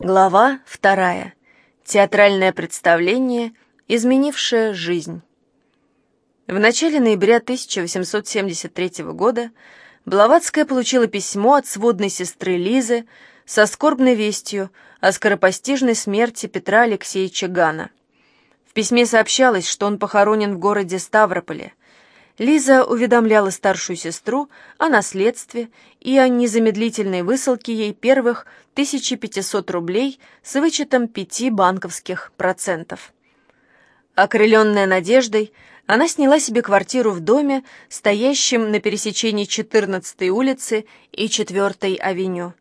Глава вторая. Театральное представление, изменившее жизнь. В начале ноября 1873 года Блаватская получила письмо от сводной сестры Лизы со скорбной вестью о скоропостижной смерти Петра Алексеевича Гана. В письме сообщалось, что он похоронен в городе Ставрополе – Лиза уведомляла старшую сестру о наследстве и о незамедлительной высылке ей первых 1500 рублей с вычетом пяти банковских процентов. Окрыленная надеждой, она сняла себе квартиру в доме, стоящем на пересечении 14-й улицы и 4-й авеню.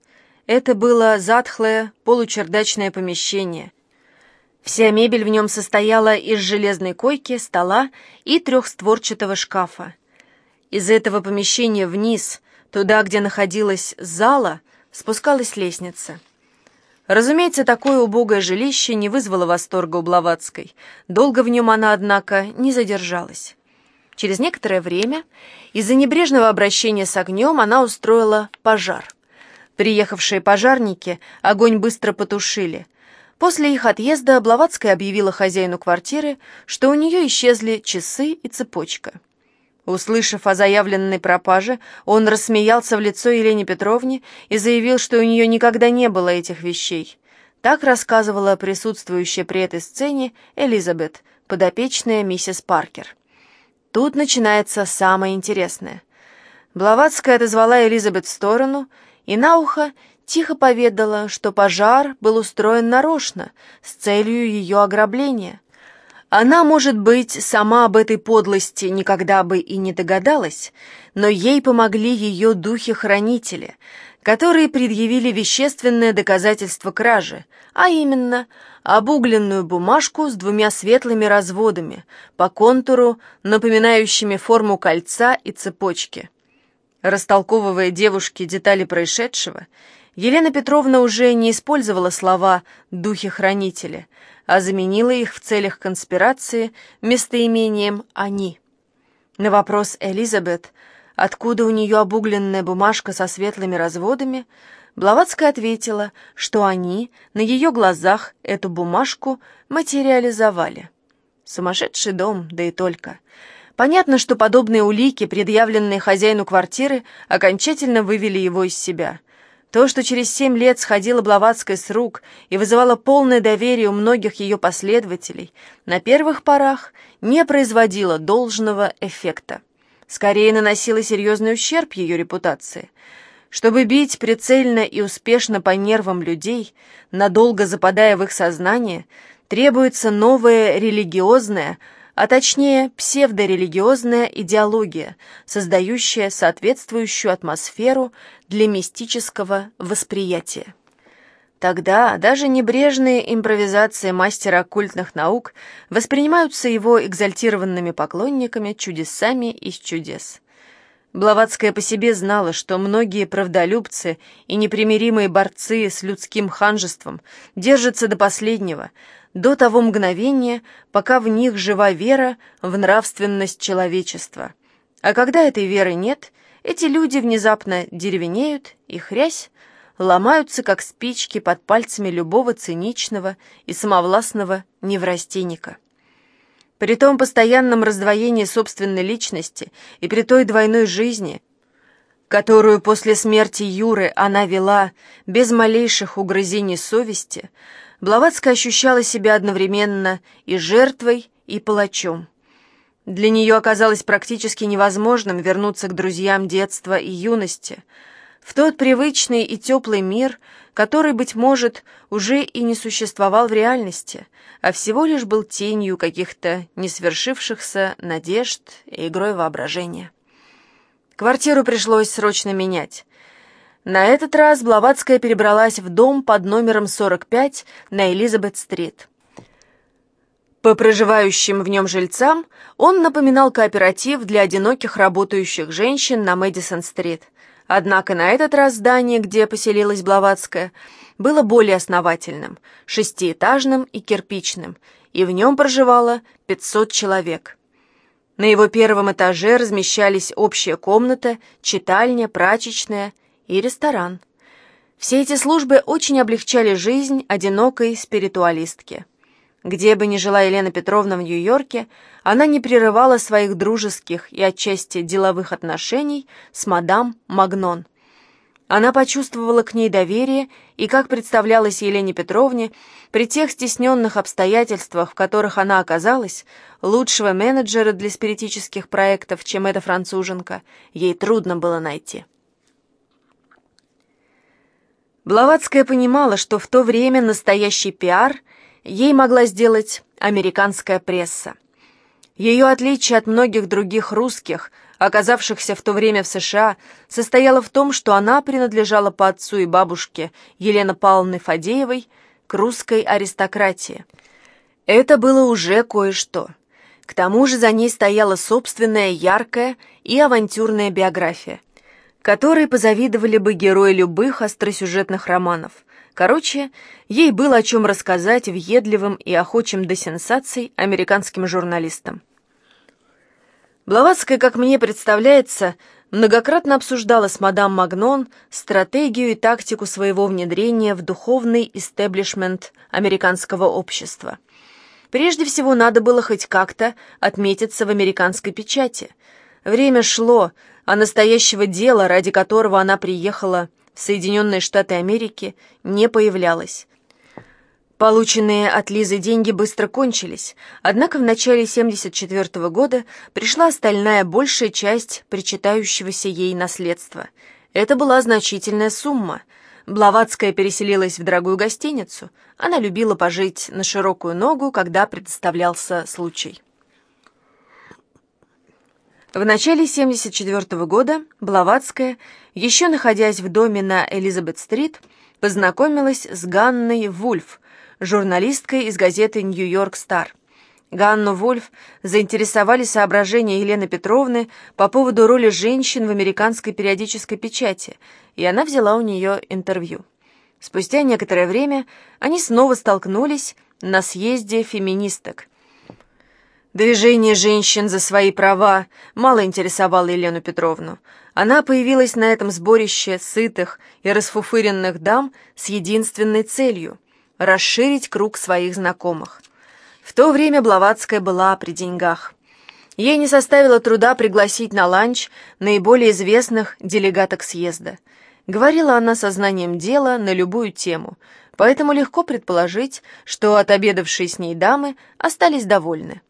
Это было затхлое получердачное помещение – Вся мебель в нем состояла из железной койки, стола и трехстворчатого шкафа. Из этого помещения вниз, туда, где находилась зала, спускалась лестница. Разумеется, такое убогое жилище не вызвало восторга у Блаватской. Долго в нем она, однако, не задержалась. Через некоторое время из-за небрежного обращения с огнем она устроила пожар. Приехавшие пожарники огонь быстро потушили – После их отъезда Блаватская объявила хозяину квартиры, что у нее исчезли часы и цепочка. Услышав о заявленной пропаже, он рассмеялся в лицо Елене Петровне и заявил, что у нее никогда не было этих вещей. Так рассказывала присутствующая при этой сцене Элизабет, подопечная миссис Паркер. Тут начинается самое интересное. Блаватская отозвала Элизабет в сторону и на ухо тихо поведала, что пожар был устроен нарочно, с целью ее ограбления. Она, может быть, сама об этой подлости никогда бы и не догадалась, но ей помогли ее духи-хранители, которые предъявили вещественное доказательство кражи, а именно обугленную бумажку с двумя светлыми разводами, по контуру, напоминающими форму кольца и цепочки. Растолковывая девушке детали происшедшего, Елена Петровна уже не использовала слова «духи-хранители», а заменила их в целях конспирации местоимением «они». На вопрос Элизабет, откуда у нее обугленная бумажка со светлыми разводами, Блаватская ответила, что они на ее глазах эту бумажку материализовали. Сумасшедший дом, да и только. Понятно, что подобные улики, предъявленные хозяину квартиры, окончательно вывели его из себя – то, что через семь лет сходило Блаватской с рук и вызывало полное доверие у многих ее последователей, на первых порах не производило должного эффекта. Скорее наносило серьезный ущерб ее репутации. Чтобы бить прицельно и успешно по нервам людей, надолго западая в их сознание, требуется новое религиозное, а точнее псевдорелигиозная идеология, создающая соответствующую атмосферу для мистического восприятия. Тогда даже небрежные импровизации мастера оккультных наук воспринимаются его экзальтированными поклонниками чудесами из чудес. Блаватская по себе знала, что многие правдолюбцы и непримиримые борцы с людским ханжеством держатся до последнего, до того мгновения, пока в них жива вера в нравственность человечества. А когда этой веры нет, эти люди внезапно деревенеют и хрясь, ломаются, как спички под пальцами любого циничного и самовластного неврастенника. При том постоянном раздвоении собственной личности и при той двойной жизни, которую после смерти Юры она вела без малейших угрызений совести, Блаватская ощущала себя одновременно и жертвой, и палачом. Для нее оказалось практически невозможным вернуться к друзьям детства и юности, в тот привычный и теплый мир, который, быть может, уже и не существовал в реальности, а всего лишь был тенью каких-то несвершившихся надежд и игрой воображения. Квартиру пришлось срочно менять. На этот раз Блаватская перебралась в дом под номером 45 на Элизабет-стрит. По проживающим в нем жильцам он напоминал кооператив для одиноких работающих женщин на Мэдисон-стрит. Однако на этот раз здание, где поселилась Блаватская, было более основательным, шестиэтажным и кирпичным, и в нем проживало 500 человек. На его первом этаже размещались общая комната, читальня, прачечная – и ресторан. Все эти службы очень облегчали жизнь одинокой спиритуалистки. Где бы ни жила Елена Петровна в Нью-Йорке, она не прерывала своих дружеских и отчасти деловых отношений с мадам Магнон. Она почувствовала к ней доверие и, как представлялось Елене Петровне, при тех стесненных обстоятельствах, в которых она оказалась, лучшего менеджера для спиритических проектов, чем эта француженка, ей трудно было найти. Блаватская понимала, что в то время настоящий пиар – ей могла сделать американская пресса. Ее отличие от многих других русских, оказавшихся в то время в США, состояло в том, что она принадлежала по отцу и бабушке Елены Павловны Фадеевой к русской аристократии. Это было уже кое-что. К тому же за ней стояла собственная яркая и авантюрная биография, которой позавидовали бы герои любых остросюжетных романов – Короче, ей было о чем рассказать въедливым и охочим до сенсаций американским журналистам. Блаватская, как мне представляется, многократно обсуждала с мадам Магнон стратегию и тактику своего внедрения в духовный истеблишмент американского общества. Прежде всего, надо было хоть как-то отметиться в американской печати. Время шло, а настоящего дела, ради которого она приехала в Соединенные Штаты Америки не появлялась. Полученные от Лизы деньги быстро кончились, однако в начале 1974 года пришла остальная большая часть причитающегося ей наследства. Это была значительная сумма. Блаватская переселилась в дорогую гостиницу. Она любила пожить на широкую ногу, когда предоставлялся случай. В начале 1974 года Блаватская, еще находясь в доме на Элизабет-стрит, познакомилась с Ганной Вульф, журналисткой из газеты «Нью-Йорк Стар». Ганну Вульф заинтересовали соображения Елены Петровны по поводу роли женщин в американской периодической печати, и она взяла у нее интервью. Спустя некоторое время они снова столкнулись на съезде феминисток – Движение женщин за свои права мало интересовало Елену Петровну. Она появилась на этом сборище сытых и расфуфыренных дам с единственной целью – расширить круг своих знакомых. В то время Блаватская была при деньгах. Ей не составило труда пригласить на ланч наиболее известных делегаток съезда. Говорила она со знанием дела на любую тему, поэтому легко предположить, что отобедавшие с ней дамы остались довольны.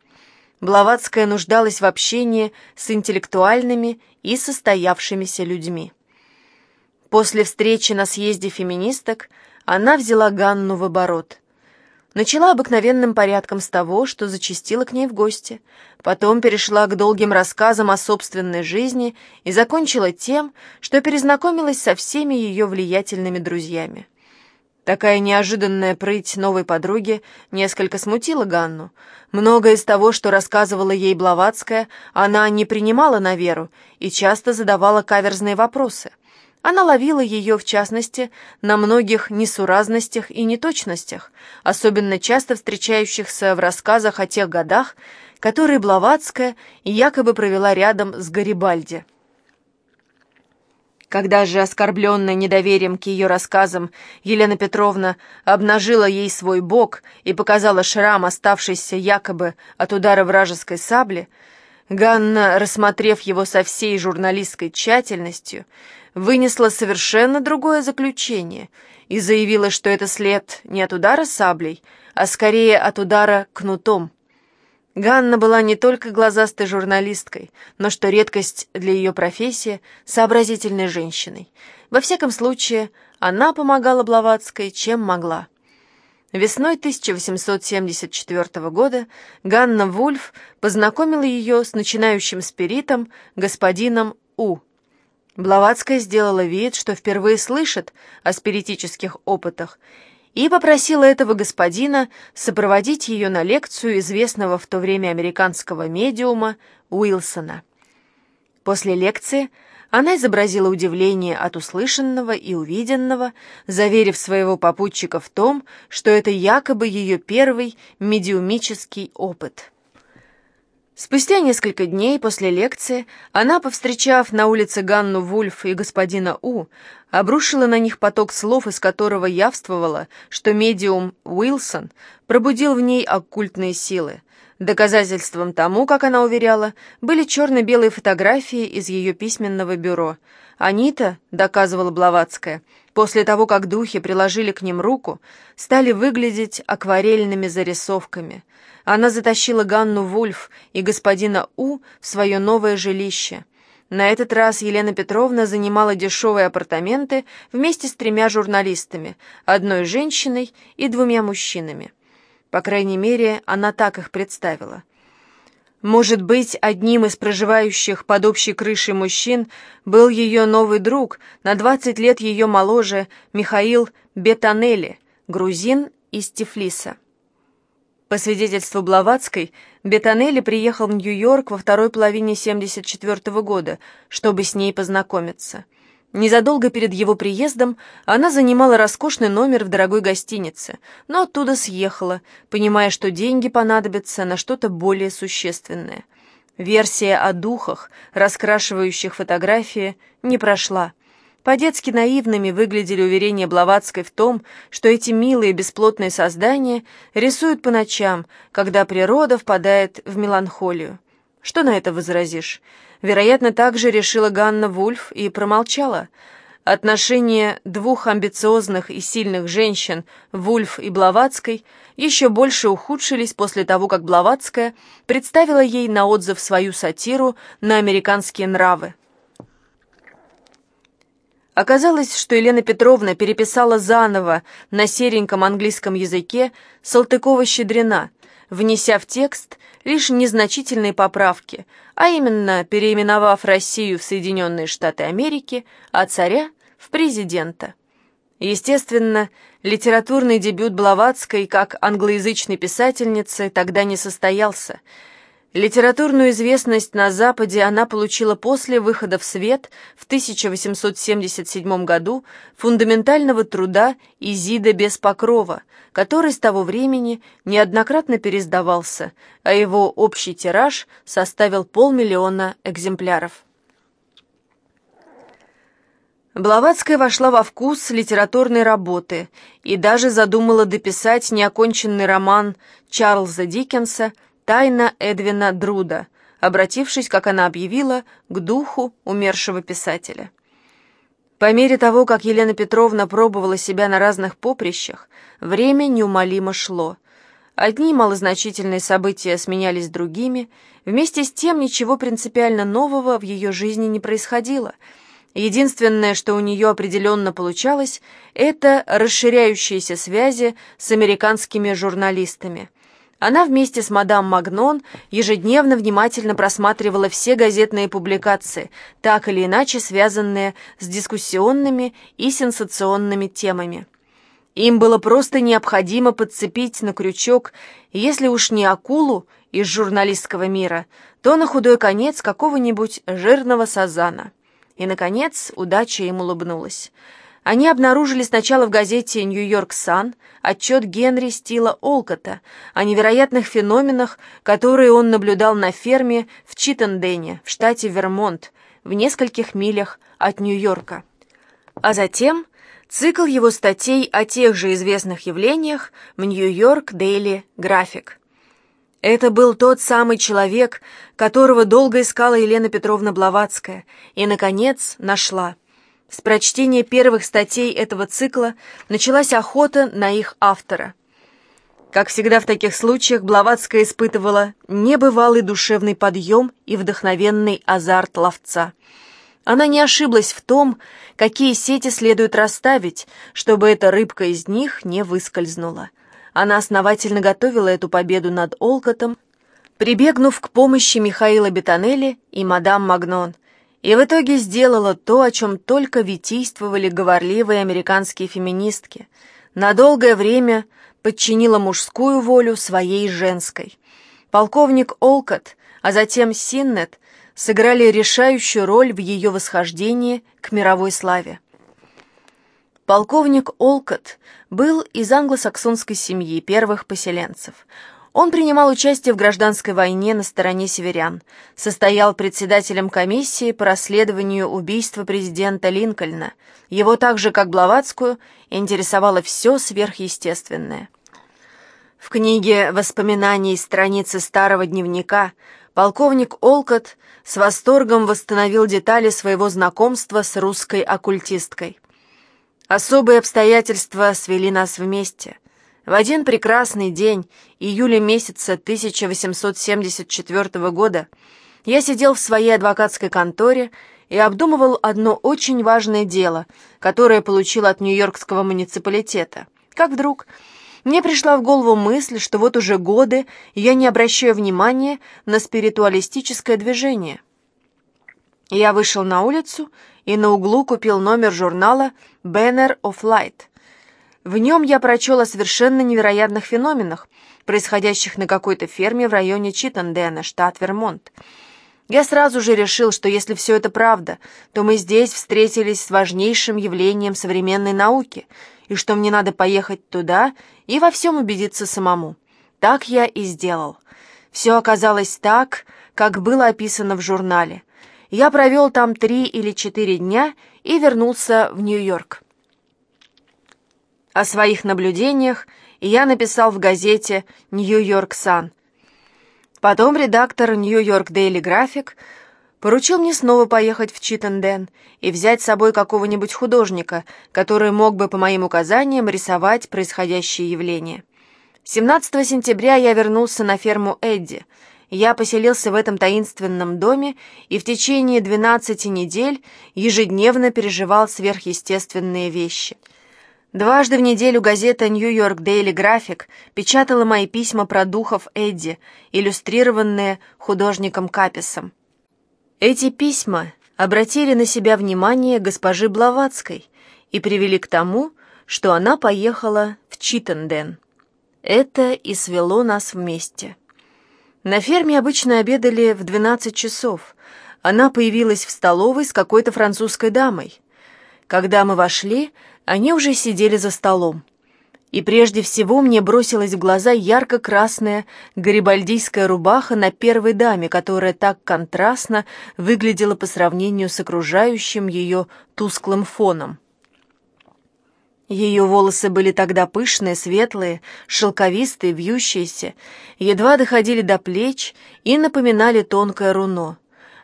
Блаватская нуждалась в общении с интеллектуальными и состоявшимися людьми. После встречи на съезде феминисток она взяла Ганну в оборот. Начала обыкновенным порядком с того, что зачастила к ней в гости, потом перешла к долгим рассказам о собственной жизни и закончила тем, что перезнакомилась со всеми ее влиятельными друзьями. Такая неожиданная прыть новой подруги несколько смутила Ганну. Многое из того, что рассказывала ей Блаватская, она не принимала на веру и часто задавала каверзные вопросы. Она ловила ее, в частности, на многих несуразностях и неточностях, особенно часто встречающихся в рассказах о тех годах, которые Блаватская якобы провела рядом с Гарибальди. Когда же, оскорбленная недоверием к ее рассказам, Елена Петровна обнажила ей свой бок и показала шрам, оставшийся якобы от удара вражеской сабли, Ганна, рассмотрев его со всей журналистской тщательностью, вынесла совершенно другое заключение и заявила, что это след не от удара саблей, а скорее от удара кнутом. Ганна была не только глазастой журналисткой, но, что редкость для ее профессии, сообразительной женщиной. Во всяком случае, она помогала Блаватской, чем могла. Весной 1874 года Ганна Вульф познакомила ее с начинающим спиритом господином У. Блаватская сделала вид, что впервые слышит о спиритических опытах, и попросила этого господина сопроводить ее на лекцию известного в то время американского медиума Уилсона. После лекции она изобразила удивление от услышанного и увиденного, заверив своего попутчика в том, что это якобы ее первый медиумический опыт. Спустя несколько дней после лекции она, повстречав на улице Ганну Вульф и господина У, обрушила на них поток слов, из которого явствовало, что медиум Уилсон пробудил в ней оккультные силы. Доказательством тому, как она уверяла, были черно-белые фотографии из ее письменного бюро. Они-то, доказывала Блаватская, после того, как духи приложили к ним руку, стали выглядеть акварельными зарисовками – она затащила Ганну Вульф и господина У в свое новое жилище. На этот раз Елена Петровна занимала дешевые апартаменты вместе с тремя журналистами, одной женщиной и двумя мужчинами. По крайней мере, она так их представила. Может быть, одним из проживающих под общей крышей мужчин был ее новый друг, на 20 лет ее моложе, Михаил Бетанелли, грузин из Тифлиса. По свидетельству Блаватской, Бетанелли приехал в Нью-Йорк во второй половине 74 -го года, чтобы с ней познакомиться. Незадолго перед его приездом она занимала роскошный номер в дорогой гостинице, но оттуда съехала, понимая, что деньги понадобятся на что-то более существенное. Версия о духах, раскрашивающих фотографии, не прошла. По-детски наивными выглядели уверения Блаватской в том, что эти милые бесплотные создания рисуют по ночам, когда природа впадает в меланхолию. Что на это возразишь? Вероятно, так же решила Ганна Вульф и промолчала. Отношения двух амбициозных и сильных женщин, Вульф и Блаватской, еще больше ухудшились после того, как Блаватская представила ей на отзыв свою сатиру на американские нравы. Оказалось, что Елена Петровна переписала заново на сереньком английском языке Салтыкова-Щедрина, внеся в текст лишь незначительные поправки, а именно переименовав Россию в Соединенные Штаты Америки, а царя в президента. Естественно, литературный дебют Блаватской как англоязычной писательницы тогда не состоялся – Литературную известность на Западе она получила после выхода в свет в 1877 году фундаментального труда «Изида без покрова», который с того времени неоднократно пересдавался, а его общий тираж составил полмиллиона экземпляров. Блаватская вошла во вкус литературной работы и даже задумала дописать неоконченный роман Чарльза Диккенса Тайна Эдвина Друда, обратившись, как она объявила, к духу умершего писателя. По мере того, как Елена Петровна пробовала себя на разных поприщах, время неумолимо шло. Одни малозначительные события сменялись другими, вместе с тем ничего принципиально нового в ее жизни не происходило. Единственное, что у нее определенно получалось, это расширяющиеся связи с американскими журналистами – она вместе с мадам Магнон ежедневно внимательно просматривала все газетные публикации, так или иначе связанные с дискуссионными и сенсационными темами. Им было просто необходимо подцепить на крючок, если уж не акулу из журналистского мира, то на худой конец какого-нибудь жирного сазана. И, наконец, удача им улыбнулась. Они обнаружили сначала в газете «Нью-Йорк Сан» отчет Генри Стила Олкота о невероятных феноменах, которые он наблюдал на ферме в Читтендене, в штате Вермонт, в нескольких милях от Нью-Йорка. А затем цикл его статей о тех же известных явлениях в «Нью-Йорк Дейли График». Это был тот самый человек, которого долго искала Елена Петровна Блаватская и, наконец, нашла – с прочтения первых статей этого цикла началась охота на их автора. Как всегда в таких случаях, Блаватская испытывала небывалый душевный подъем и вдохновенный азарт ловца. Она не ошиблась в том, какие сети следует расставить, чтобы эта рыбка из них не выскользнула. Она основательно готовила эту победу над Олкотом, прибегнув к помощи Михаила Бетанелли и мадам Магнон, и в итоге сделала то, о чем только витийствовали говорливые американские феминистки. На долгое время подчинила мужскую волю своей женской. Полковник Олкот, а затем Синнет сыграли решающую роль в ее восхождении к мировой славе. Полковник Олкот был из англосаксонской семьи первых поселенцев. Он принимал участие в гражданской войне на стороне северян, состоял председателем комиссии по расследованию убийства президента Линкольна. Его так же, как Блаватскую, интересовало все сверхъестественное. В книге «Воспоминаний страницы старого дневника» полковник Олкот с восторгом восстановил детали своего знакомства с русской оккультисткой. Особые обстоятельства свели нас вместе. В один прекрасный день, июля месяца 1874 года, я сидел в своей адвокатской конторе и обдумывал одно очень важное дело, которое получил от Нью-Йоркского муниципалитета. Как вдруг мне пришла в голову мысль, что вот уже годы я не обращаю внимания на спиритуалистическое движение. Я вышел на улицу и на углу купил номер журнала «Banner of Light», в нем я прочел о совершенно невероятных феноменах, происходящих на какой-то ферме в районе Читтендена, штат Вермонт. Я сразу же решил, что если все это правда, то мы здесь встретились с важнейшим явлением современной науки, и что мне надо поехать туда и во всем убедиться самому. Так я и сделал. Все оказалось так, как было описано в журнале. Я провел там три или четыре дня и вернулся в Нью-Йорк. О своих наблюдениях я написал в газете «Нью-Йорк Сан». Потом редактор «Нью-Йорк Дейли График» поручил мне снова поехать в Читтенден и взять с собой какого-нибудь художника, который мог бы по моим указаниям рисовать происходящее явление. 17 сентября я вернулся на ферму Эдди. Я поселился в этом таинственном доме и в течение 12 недель ежедневно переживал сверхъестественные вещи — Дважды в неделю газета «Нью-Йорк Дейли График» печатала мои письма про духов Эдди, иллюстрированные художником Каписом. Эти письма обратили на себя внимание госпожи Блаватской и привели к тому, что она поехала в Читтенден. Это и свело нас вместе. На ферме обычно обедали в 12 часов. Она появилась в столовой с какой-то французской дамой. Когда мы вошли, они уже сидели за столом. И прежде всего мне бросилась в глаза ярко-красная гарибальдийская рубаха на первой даме, которая так контрастно выглядела по сравнению с окружающим ее тусклым фоном. Ее волосы были тогда пышные, светлые, шелковистые, вьющиеся, едва доходили до плеч и напоминали тонкое руно.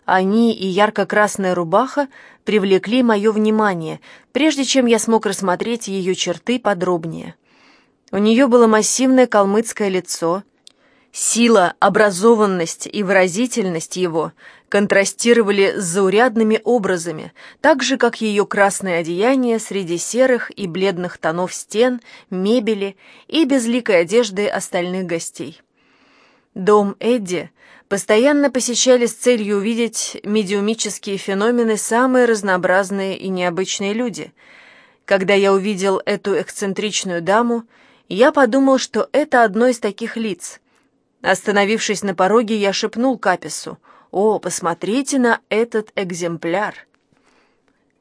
Они и ярко-красная рубаха привлекли мое внимание, прежде чем я смог рассмотреть ее черты подробнее. У нее было массивное калмыцкое лицо. Сила, образованность и выразительность его контрастировали с заурядными образами, так же, как ее красное одеяние среди серых и бледных тонов стен, мебели и безликой одежды остальных гостей. Дом Эдди постоянно посещали с целью увидеть медиумические феномены самые разнообразные и необычные люди. Когда я увидел эту эксцентричную даму, я подумал, что это одно из таких лиц. Остановившись на пороге, я шепнул Капису, «О, посмотрите на этот экземпляр!»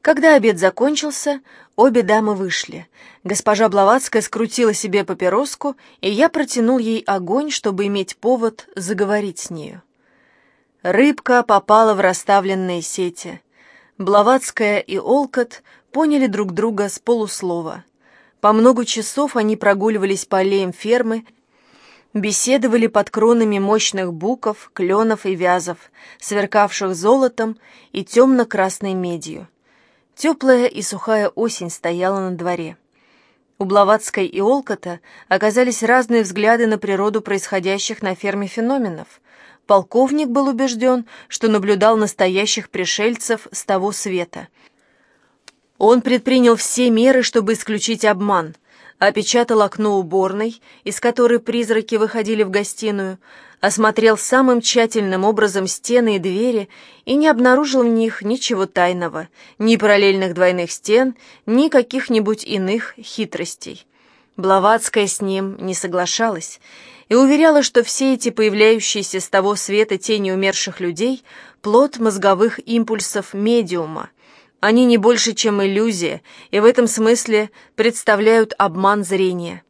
Когда обед закончился, обе дамы вышли. Госпожа Блаватская скрутила себе папироску, и я протянул ей огонь, чтобы иметь повод заговорить с нею. Рыбка попала в расставленные сети. Блаватская и Олкот поняли друг друга с полуслова. По много часов они прогуливались по аллеям фермы, беседовали под кронами мощных буков, кленов и вязов, сверкавших золотом и темно-красной медью. Теплая и сухая осень стояла на дворе. У Блаватской и Олкота оказались разные взгляды на природу происходящих на ферме феноменов. Полковник был убежден, что наблюдал настоящих пришельцев с того света. Он предпринял все меры, чтобы исключить обман — опечатал окно уборной, из которой призраки выходили в гостиную, осмотрел самым тщательным образом стены и двери и не обнаружил в них ничего тайного, ни параллельных двойных стен, ни каких-нибудь иных хитростей. Блаватская с ним не соглашалась и уверяла, что все эти появляющиеся с того света тени умерших людей — плод мозговых импульсов медиума, они не больше, чем иллюзия, и в этом смысле представляют обман зрения.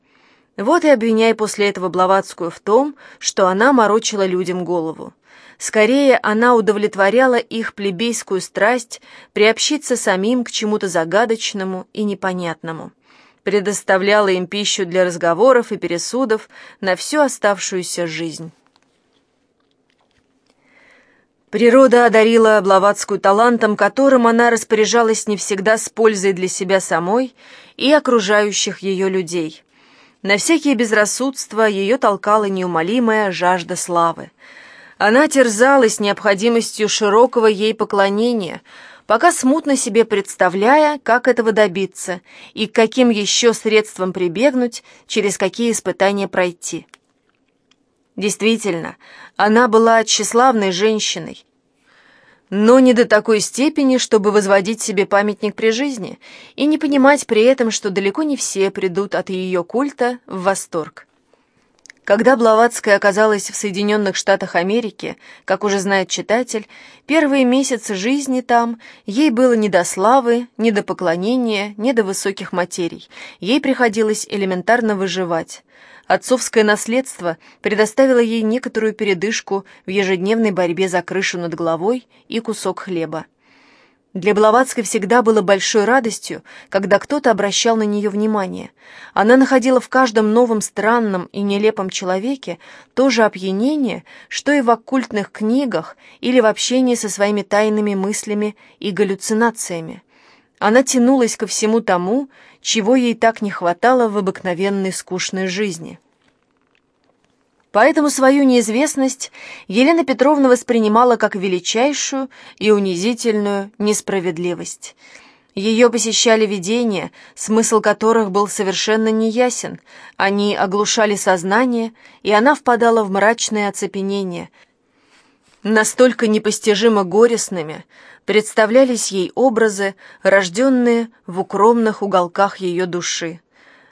Вот и обвиняй после этого Блаватскую в том, что она морочила людям голову. Скорее, она удовлетворяла их плебейскую страсть приобщиться самим к чему-то загадочному и непонятному. Предоставляла им пищу для разговоров и пересудов на всю оставшуюся жизнь. Природа одарила Блаватскую талантом, которым она распоряжалась не всегда с пользой для себя самой и окружающих ее людей. На всякие безрассудства ее толкала неумолимая жажда славы. Она терзалась необходимостью широкого ей поклонения, пока смутно себе представляя, как этого добиться и к каким еще средствам прибегнуть, через какие испытания пройти. Действительно, она была тщеславной женщиной, но не до такой степени, чтобы возводить себе памятник при жизни и не понимать при этом, что далеко не все придут от ее культа в восторг. Когда Блаватская оказалась в Соединенных Штатах Америки, как уже знает читатель, первые месяцы жизни там ей было не до славы, не до поклонения, не до высоких материй. Ей приходилось элементарно выживать. Отцовское наследство предоставило ей некоторую передышку в ежедневной борьбе за крышу над головой и кусок хлеба. Для Блаватской всегда было большой радостью, когда кто-то обращал на нее внимание. Она находила в каждом новом странном и нелепом человеке то же опьянение, что и в оккультных книгах или в общении со своими тайными мыслями и галлюцинациями. Она тянулась ко всему тому, чего ей так не хватало в обыкновенной скучной жизни. Поэтому свою неизвестность Елена Петровна воспринимала как величайшую и унизительную несправедливость. Ее посещали видения, смысл которых был совершенно неясен, они оглушали сознание, и она впадала в мрачное оцепенение. Настолько непостижимо горестными представлялись ей образы, рожденные в укромных уголках ее души.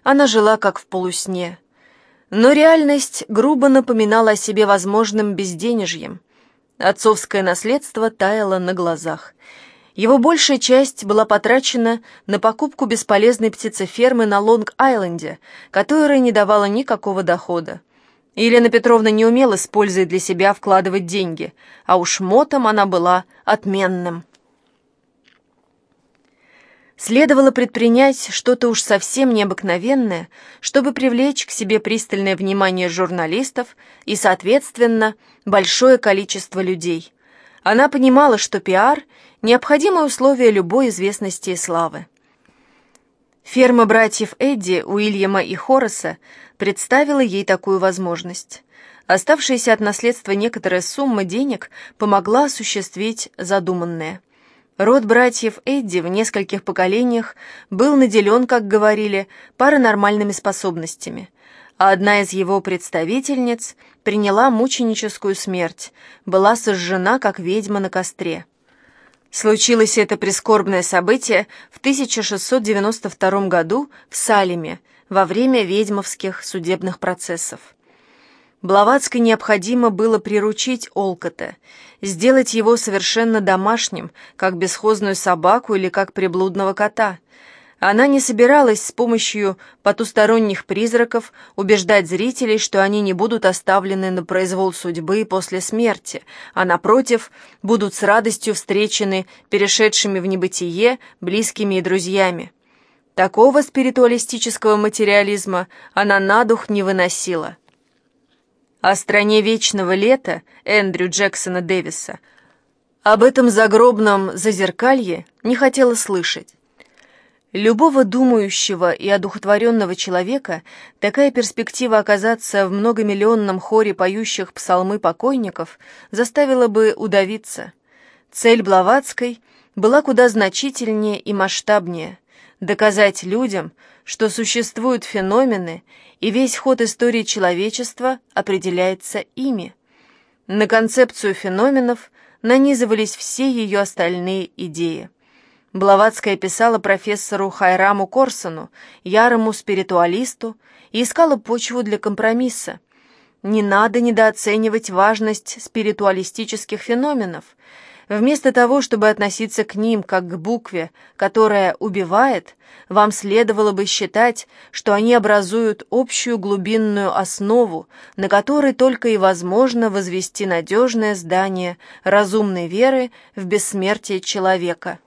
Она жила как в полусне. Но реальность грубо напоминала о себе возможным безденежьем. Отцовское наследство таяло на глазах. Его большая часть была потрачена на покупку бесполезной птицефермы на Лонг-Айленде, которая не давала никакого дохода. Елена Петровна не умела с пользой для себя вкладывать деньги, а уж мотом она была отменным. Следовало предпринять что-то уж совсем необыкновенное, чтобы привлечь к себе пристальное внимание журналистов и, соответственно, большое количество людей. Она понимала, что пиар – необходимое условие любой известности и славы. Ферма братьев Эдди, Уильяма и Хорреса представила ей такую возможность. Оставшаяся от наследства некоторая сумма денег помогла осуществить задуманное – Род братьев Эдди в нескольких поколениях был наделен, как говорили, паранормальными способностями, а одна из его представительниц приняла мученическую смерть, была сожжена, как ведьма на костре. Случилось это прискорбное событие в 1692 году в Салеме во время ведьмовских судебных процессов. Блаватской необходимо было приручить Олкота, сделать его совершенно домашним, как бесхозную собаку или как приблудного кота. Она не собиралась с помощью потусторонних призраков убеждать зрителей, что они не будут оставлены на произвол судьбы после смерти, а, напротив, будут с радостью встречены перешедшими в небытие близкими и друзьями. Такого спиритуалистического материализма она на дух не выносила о стране вечного лета Эндрю Джексона Дэвиса, об этом загробном зазеркалье не хотела слышать. Любого думающего и одухотворенного человека такая перспектива оказаться в многомиллионном хоре поющих псалмы покойников заставила бы удавиться. Цель Блаватской была куда значительнее и масштабнее – доказать людям, что существуют феномены, и весь ход истории человечества определяется ими. На концепцию феноменов нанизывались все ее остальные идеи. Блаватская писала профессору Хайраму Корсону, ярому спиритуалисту, и искала почву для компромисса. Не надо недооценивать важность спиритуалистических феноменов. Вместо того, чтобы относиться к ним как к букве, которая убивает, вам следовало бы считать, что они образуют общую глубинную основу, на которой только и возможно возвести надежное здание разумной веры в бессмертие человека.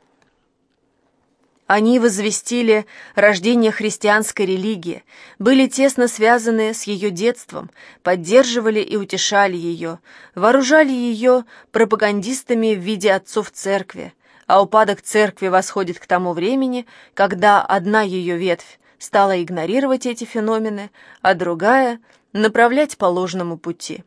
Они возвестили рождение христианской религии, были тесно связаны с ее детством, поддерживали и утешали ее, вооружали ее пропагандистами в виде отцов церкви, а упадок церкви восходит к тому времени, когда одна ее ветвь стала игнорировать эти феномены, а другая — направлять по ложному пути.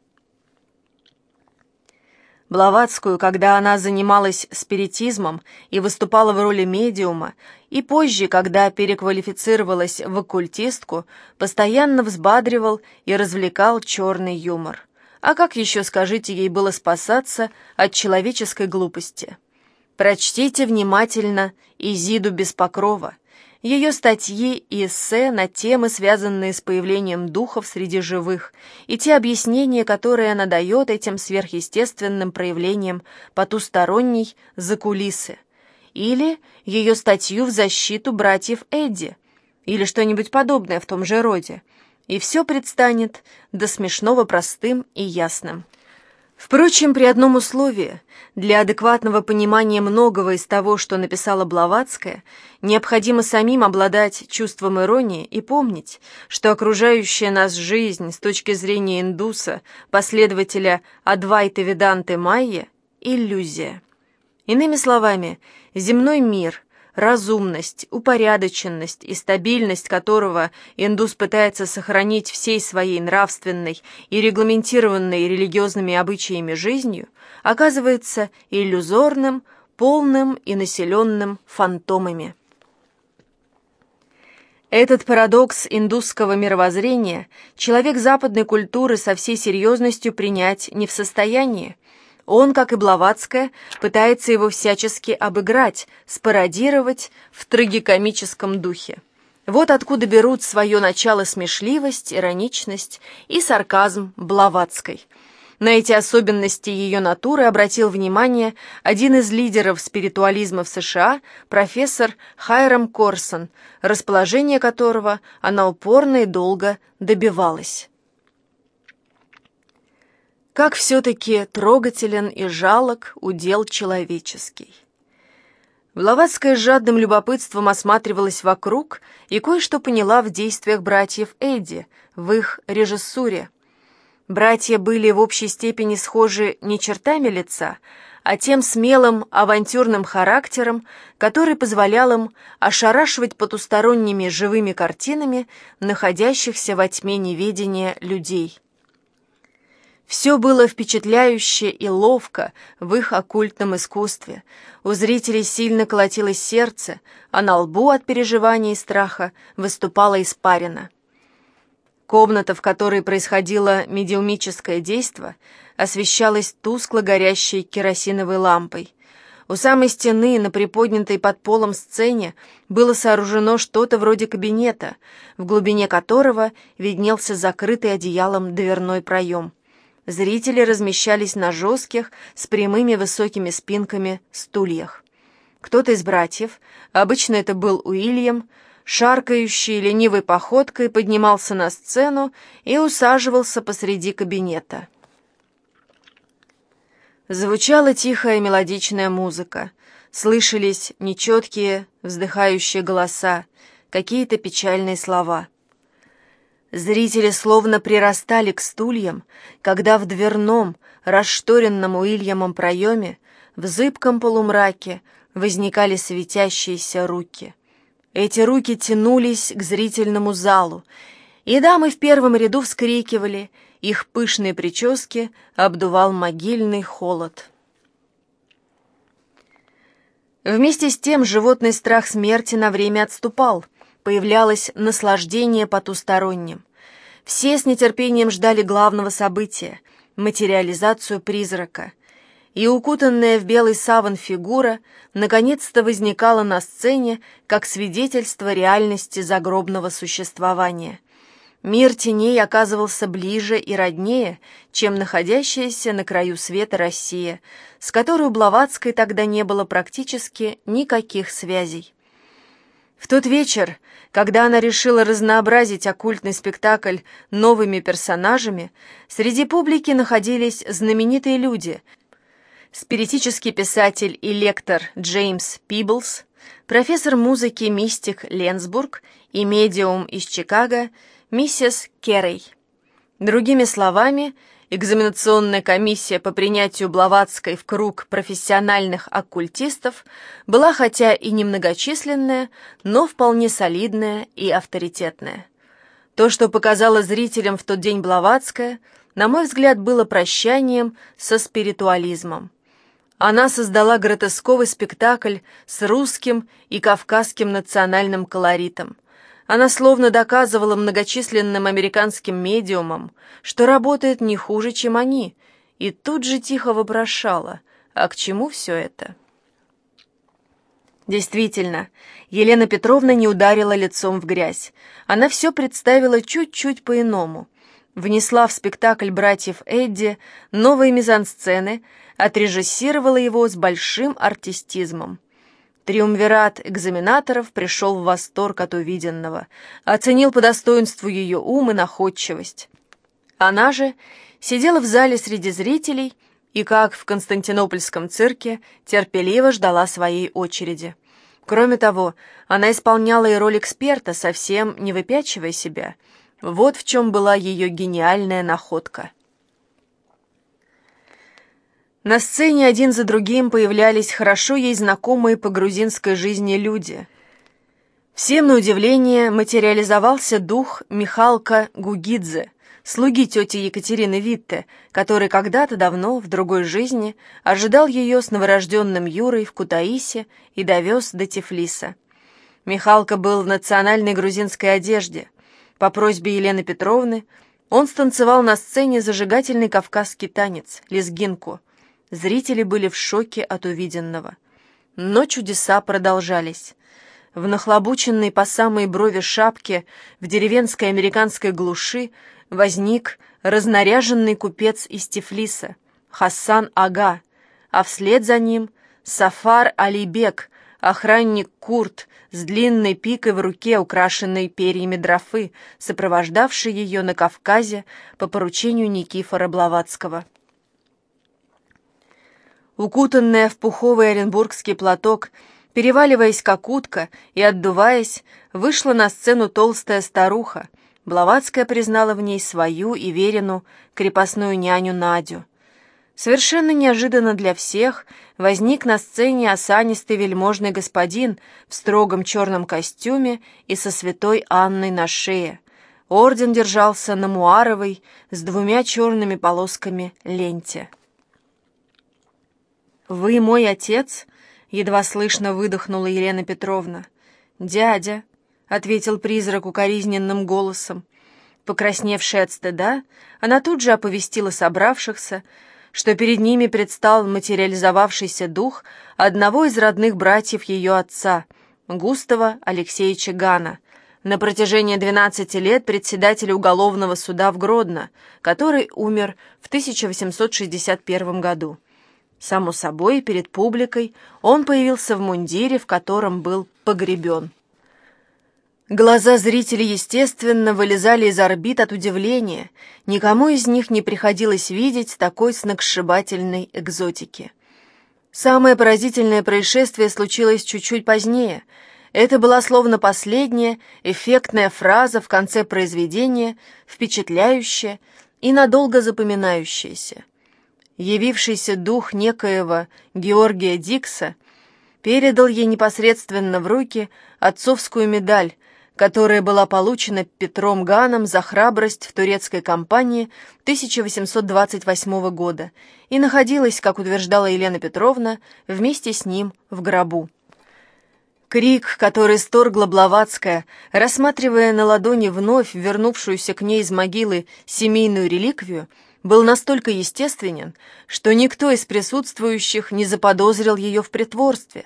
Блаватскую, когда она занималась спиритизмом и выступала в роли медиума, и позже, когда переквалифицировалась в оккультистку, постоянно взбадривал и развлекал черный юмор. А как еще, скажите, ей было спасаться от человеческой глупости? Прочтите внимательно Изиду без покрова ее статьи и эссе на темы, связанные с появлением духов среди живых, и те объяснения, которые она дает этим сверхъестественным проявлениям потусторонней закулисы, или ее статью в защиту братьев Эдди, или что-нибудь подобное в том же роде, и все предстанет до смешного простым и ясным. Впрочем, при одном условии, для адекватного понимания многого из того, что написала Блаватская, необходимо самим обладать чувством иронии и помнить, что окружающая нас жизнь с точки зрения индуса, последователя Адвайты Веданты Майя – иллюзия. Иными словами, земной мир – разумность, упорядоченность и стабильность которого индус пытается сохранить всей своей нравственной и регламентированной религиозными обычаями жизнью, оказывается иллюзорным, полным и населенным фантомами. Этот парадокс индусского мировоззрения человек западной культуры со всей серьезностью принять не в состоянии, он, как и Блаватская, пытается его всячески обыграть, спародировать в трагикомическом духе. Вот откуда берут свое начало смешливость, ироничность и сарказм Блаватской. На эти особенности ее натуры обратил внимание один из лидеров спиритуализма в США, профессор Хайрам Корсон, расположение которого она упорно и долго добивалась. Как все-таки трогателен и жалок удел человеческий. Блаватская жадным любопытством осматривалась вокруг и кое-что поняла в действиях братьев Эдди, в их режиссуре. Братья были в общей степени схожи не чертами лица, а тем смелым авантюрным характером, который позволял им ошарашивать потусторонними живыми картинами находящихся во тьме неведения людей. Все было впечатляюще и ловко в их оккультном искусстве. У зрителей сильно колотилось сердце, а на лбу от переживаний и страха выступала испарина. Комната, в которой происходило медиумическое действо, освещалась тускло горящей керосиновой лампой. У самой стены, на приподнятой под полом сцене, было сооружено что-то вроде кабинета, в глубине которого виднелся закрытый одеялом дверной проем. Зрители размещались на жестких, с прямыми высокими спинками стульях. Кто-то из братьев, обычно это был Уильям, шаркающий ленивой походкой поднимался на сцену и усаживался посреди кабинета. Звучала тихая мелодичная музыка, слышались нечеткие вздыхающие голоса, какие-то печальные слова — Зрители словно прирастали к стульям, когда в дверном, расшторенном Уильямом проеме, в зыбком полумраке возникали светящиеся руки. Эти руки тянулись к зрительному залу, и дамы в первом ряду вскрикивали, их пышные прически обдувал могильный холод. Вместе с тем животный страх смерти на время отступал — появлялось наслаждение потусторонним. Все с нетерпением ждали главного события — материализацию призрака. И укутанная в белый саван фигура наконец-то возникала на сцене как свидетельство реальности загробного существования. Мир теней оказывался ближе и роднее, чем находящаяся на краю света Россия, с которой у Блаватской тогда не было практически никаких связей. В тот вечер, когда она решила разнообразить оккультный спектакль новыми персонажами, среди публики находились знаменитые люди – спиритический писатель и лектор Джеймс Пиблс, профессор музыки мистик Ленсбург и медиум из Чикаго миссис Керрей. Другими словами, экзаменационная комиссия по принятию Блаватской в круг профессиональных оккультистов была хотя и немногочисленная, но вполне солидная и авторитетная. То, что показала зрителям в тот день Блаватская, на мой взгляд, было прощанием со спиритуализмом. Она создала гротесковый спектакль с русским и кавказским национальным колоритом. Она словно доказывала многочисленным американским медиумам, что работает не хуже, чем они, и тут же тихо вопрошала, а к чему все это? Действительно, Елена Петровна не ударила лицом в грязь. Она все представила чуть-чуть по-иному. Внесла в спектакль братьев Эдди новые мизансцены, отрежиссировала его с большим артистизмом. Триумвират экзаменаторов пришел в восторг от увиденного, оценил по достоинству ее ум и находчивость. Она же сидела в зале среди зрителей и, как в Константинопольском цирке, терпеливо ждала своей очереди. Кроме того, она исполняла и роль эксперта, совсем не выпячивая себя. Вот в чем была ее гениальная находка. На сцене один за другим появлялись хорошо ей знакомые по грузинской жизни люди. Всем на удивление материализовался дух Михалка Гугидзе, слуги тети Екатерины Витте, который когда-то давно, в другой жизни, ожидал ее с новорожденным Юрой в Кутаисе и довез до Тифлиса. Михалка был в национальной грузинской одежде. По просьбе Елены Петровны он станцевал на сцене зажигательный кавказский танец, лезгинку — Зрители были в шоке от увиденного. Но чудеса продолжались. В нахлобученной по самой брови шапке в деревенской американской глуши возник разнаряженный купец из Тифлиса, Хасан Ага, а вслед за ним Сафар Алибек, охранник Курт с длинной пикой в руке, украшенной перьями дрофы, сопровождавший ее на Кавказе по поручению Никифора Блаватского. Укутанная в пуховый оренбургский платок, переваливаясь как утка и отдуваясь, вышла на сцену толстая старуха. Блаватская признала в ней свою и верину крепостную няню Надю. Совершенно неожиданно для всех возник на сцене осанистый вельможный господин в строгом черном костюме и со святой Анной на шее. Орден держался на муаровой с двумя черными полосками ленте. «Вы мой отец?» — едва слышно выдохнула Елена Петровна. «Дядя», — ответил призрак укоризненным голосом. Покрасневшая от стыда, она тут же оповестила собравшихся, что перед ними предстал материализовавшийся дух одного из родных братьев ее отца, Густава Алексеевича Гана, на протяжении 12 лет председателя уголовного суда в Гродно, который умер в 1861 году. Само собой, перед публикой он появился в мундире, в котором был погребен. Глаза зрителей, естественно, вылезали из орбит от удивления. Никому из них не приходилось видеть такой сногсшибательной экзотики. Самое поразительное происшествие случилось чуть-чуть позднее. Это была словно последняя, эффектная фраза в конце произведения, впечатляющая и надолго запоминающаяся явившийся дух некоего Георгия Дикса, передал ей непосредственно в руки отцовскую медаль, которая была получена Петром Ганом за храбрость в турецкой кампании 1828 года и находилась, как утверждала Елена Петровна, вместе с ним в гробу. Крик, который сторгла Блаватская, рассматривая на ладони вновь вернувшуюся к ней из могилы семейную реликвию, был настолько естественен, что никто из присутствующих не заподозрил ее в притворстве.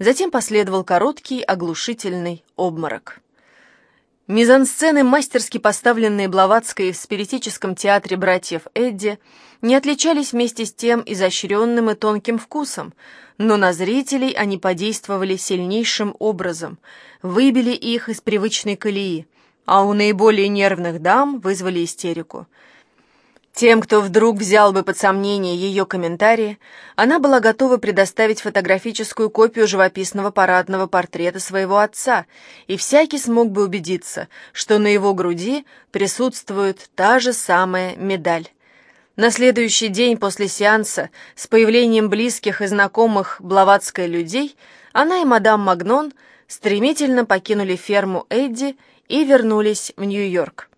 Затем последовал короткий оглушительный обморок. Мизансцены, мастерски поставленные Блаватской в спиритическом театре братьев Эдди, не отличались вместе с тем изощренным и тонким вкусом, но на зрителей они подействовали сильнейшим образом, выбили их из привычной колеи, а у наиболее нервных дам вызвали истерику – тем, кто вдруг взял бы под сомнение ее комментарии, она была готова предоставить фотографическую копию живописного парадного портрета своего отца, и всякий смог бы убедиться, что на его груди присутствует та же самая медаль. На следующий день после сеанса, с появлением близких и знакомых Блаватской людей, она и мадам Магнон стремительно покинули ферму Эдди и вернулись в Нью-Йорк.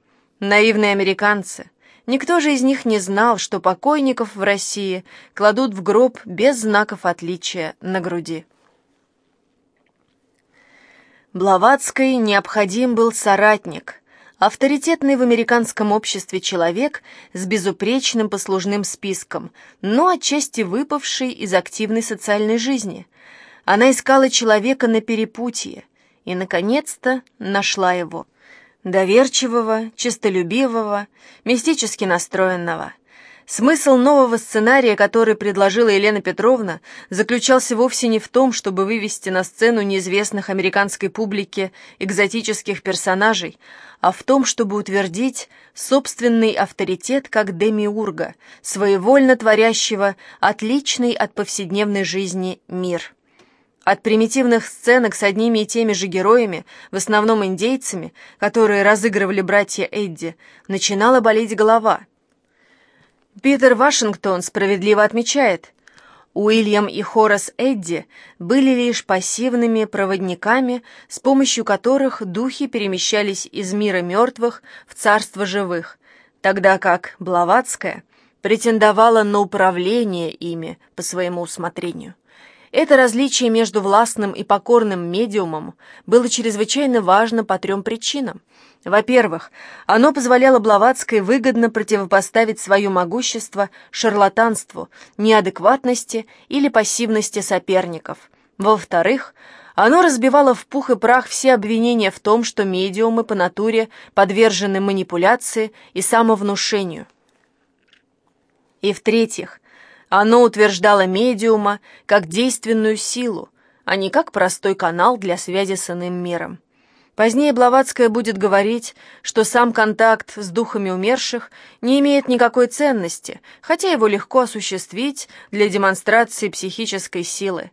Наивные американцы — Никто же из них не знал, что покойников в России кладут в гроб без знаков отличия на груди. Блаватской необходим был соратник, авторитетный в американском обществе человек с безупречным послужным списком, но отчасти выпавший из активной социальной жизни. Она искала человека на перепутье и, наконец-то, нашла его доверчивого, честолюбивого, мистически настроенного. Смысл нового сценария, который предложила Елена Петровна, заключался вовсе не в том, чтобы вывести на сцену неизвестных американской публике экзотических персонажей, а в том, чтобы утвердить собственный авторитет как демиурга, своевольно творящего отличный от повседневной жизни мир. От примитивных сценок с одними и теми же героями, в основном индейцами, которые разыгрывали братья Эдди, начинала болеть голова. Питер Вашингтон справедливо отмечает, Уильям и Хорас Эдди были лишь пассивными проводниками, с помощью которых духи перемещались из мира мертвых в царство живых, тогда как Блаватская претендовала на управление ими по своему усмотрению. Это различие между властным и покорным медиумом было чрезвычайно важно по трем причинам. Во-первых, оно позволяло Блаватской выгодно противопоставить свое могущество шарлатанству, неадекватности или пассивности соперников. Во-вторых, оно разбивало в пух и прах все обвинения в том, что медиумы по натуре подвержены манипуляции и самовнушению. И в-третьих, оно утверждало медиума как действенную силу, а не как простой канал для связи с иным миром. Позднее Блаватская будет говорить, что сам контакт с духами умерших не имеет никакой ценности, хотя его легко осуществить для демонстрации психической силы.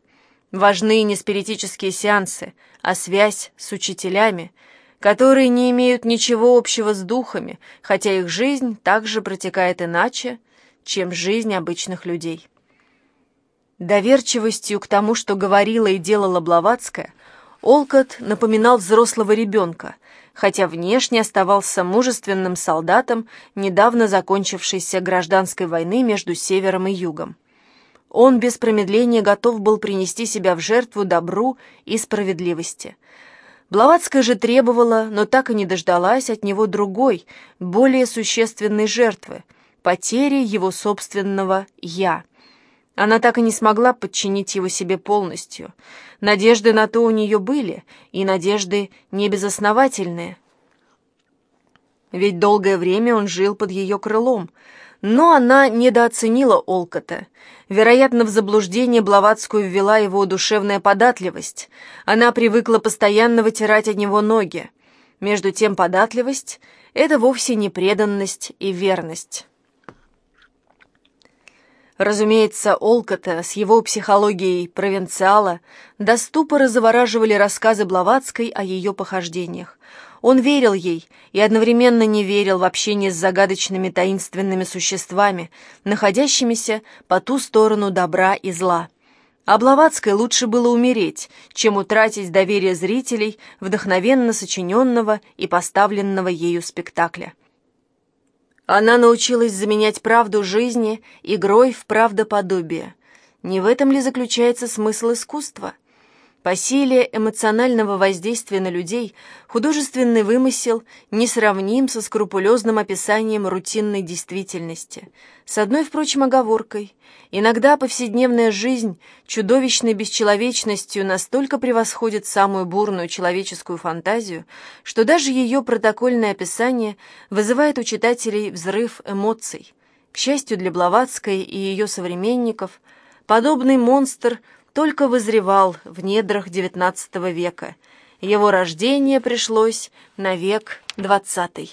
Важны не спиритические сеансы, а связь с учителями, которые не имеют ничего общего с духами, хотя их жизнь также протекает иначе, чем жизнь обычных людей. Доверчивостью к тому, что говорила и делала Блаватская, Олкот напоминал взрослого ребенка, хотя внешне оставался мужественным солдатом недавно закончившейся гражданской войны между Севером и Югом. Он без промедления готов был принести себя в жертву добру и справедливости. Блаватская же требовала, но так и не дождалась от него другой, более существенной жертвы — потери его собственного «я». Она так и не смогла подчинить его себе полностью. Надежды на то у нее были, и надежды небезосновательные. Ведь долгое время он жил под ее крылом, но она недооценила Олкота. Вероятно, в заблуждение Блаватскую ввела его душевная податливость. Она привыкла постоянно вытирать от него ноги. Между тем податливость — это вовсе не преданность и верность. Разумеется, Олкота с его психологией провинциала до ступора завораживали рассказы Блаватской о ее похождениях. Он верил ей и одновременно не верил в общение с загадочными таинственными существами, находящимися по ту сторону добра и зла. А Блаватской лучше было умереть, чем утратить доверие зрителей вдохновенно сочиненного и поставленного ею спектакля. Она научилась заменять правду жизни игрой в правдоподобие. Не в этом ли заключается смысл искусства? По силе эмоционального воздействия на людей художественный вымысел несравним со скрупулезным описанием рутинной действительности. С одной, впрочем, оговоркой. Иногда повседневная жизнь чудовищной бесчеловечностью настолько превосходит самую бурную человеческую фантазию, что даже ее протокольное описание вызывает у читателей взрыв эмоций. К счастью для Блаватской и ее современников, подобный монстр – только вызревал в недрах XIX века. Его рождение пришлось на век XX.